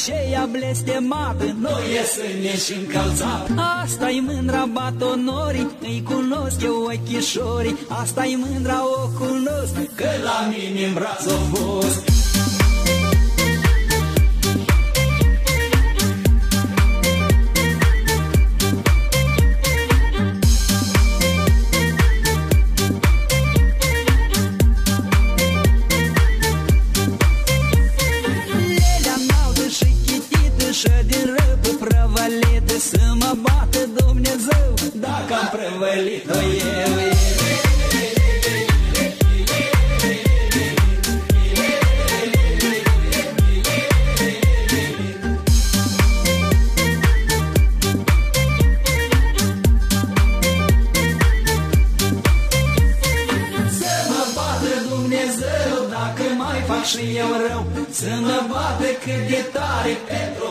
aceea blestemată Noi e sâne și încălțat Asta-i mândra batonorii Îi cunosc eu ochișorii. Asta-i mândra o cunosc Că la mine în braț o fost Ay, Pedro.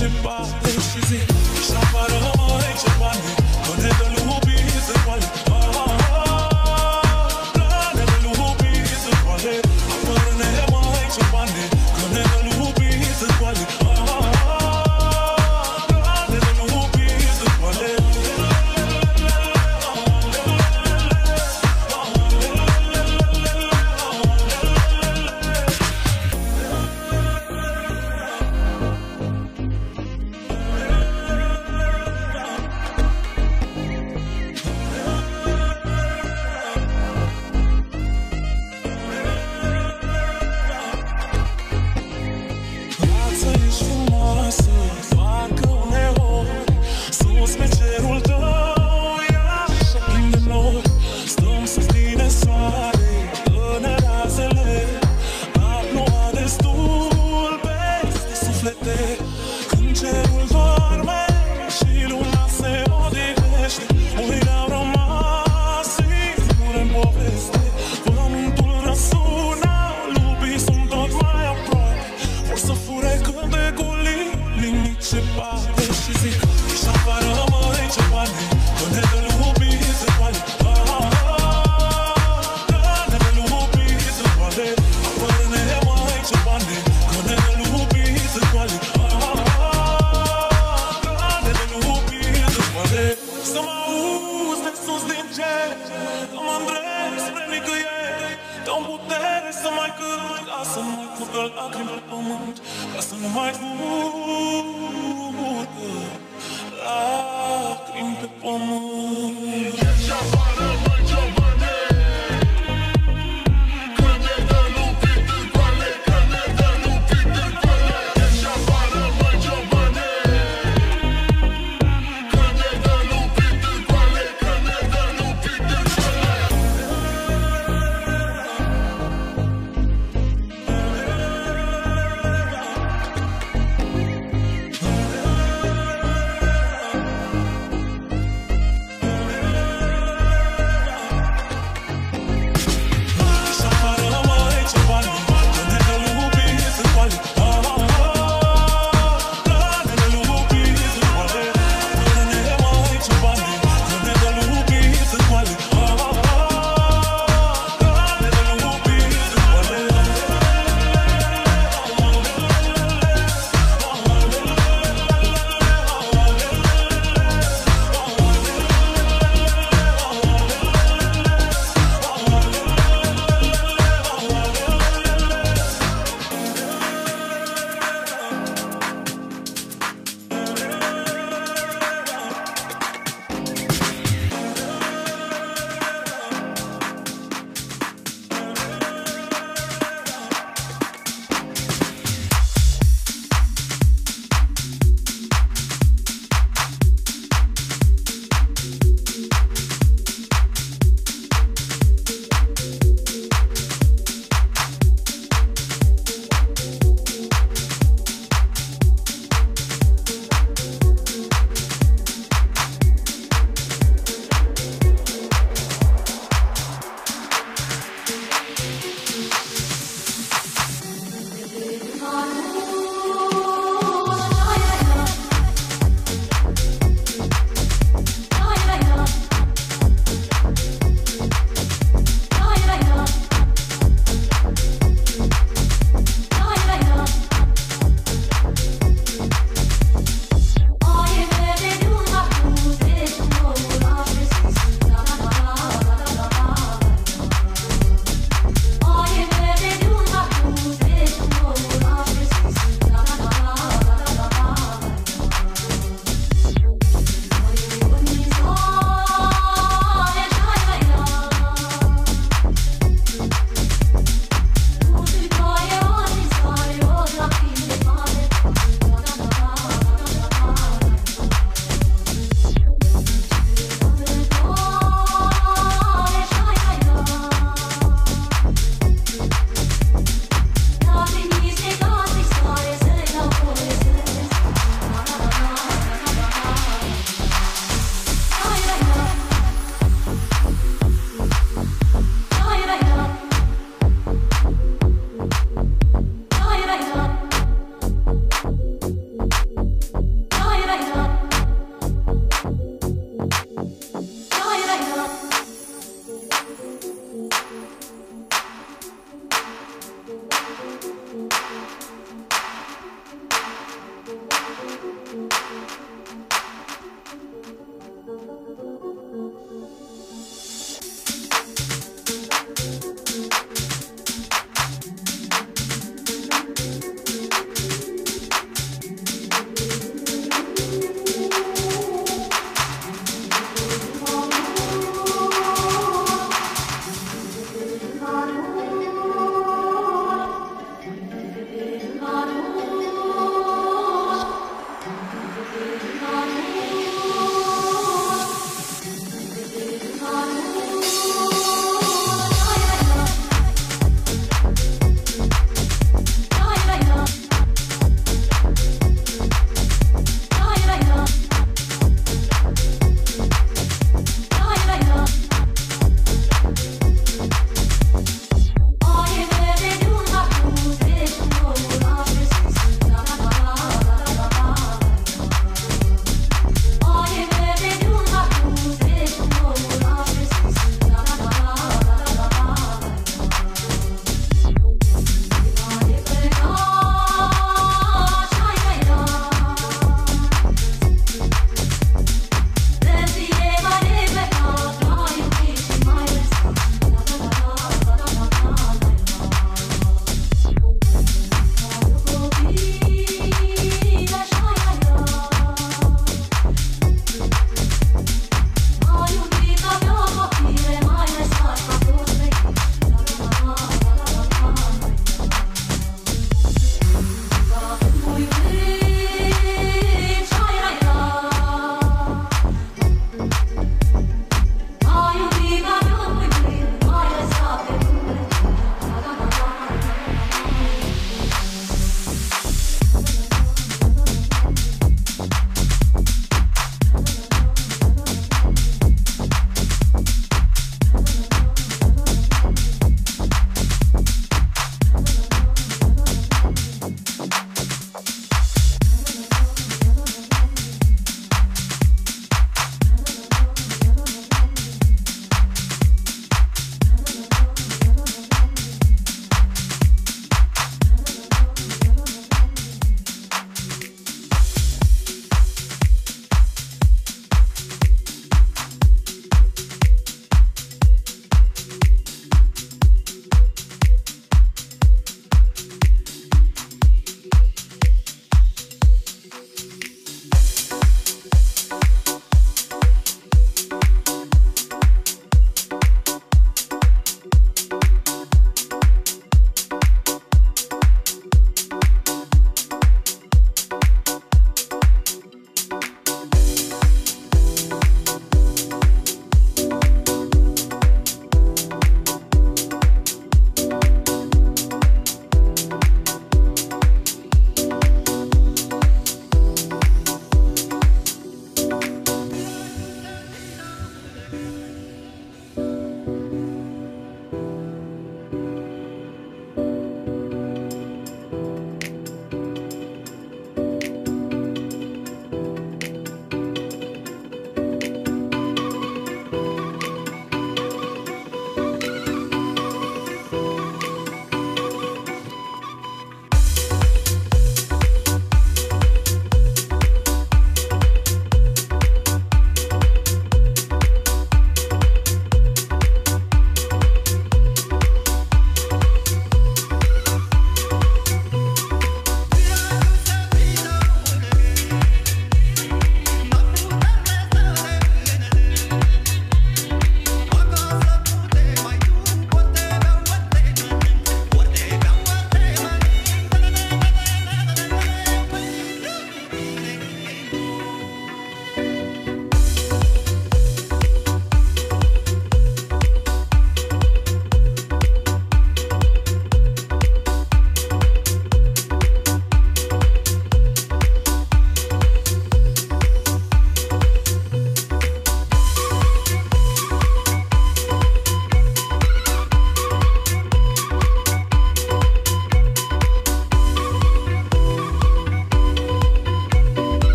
je sais pas, je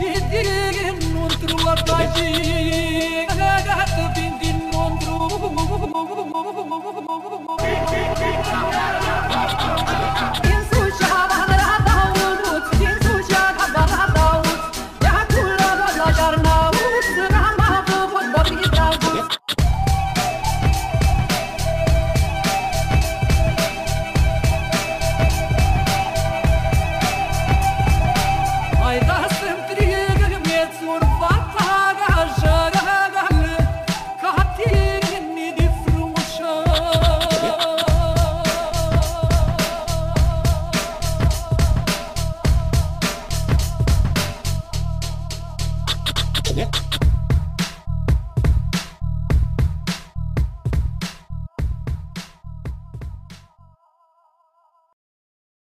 Beat, beat, beat, beat, beat, beat, beat, beat, beat,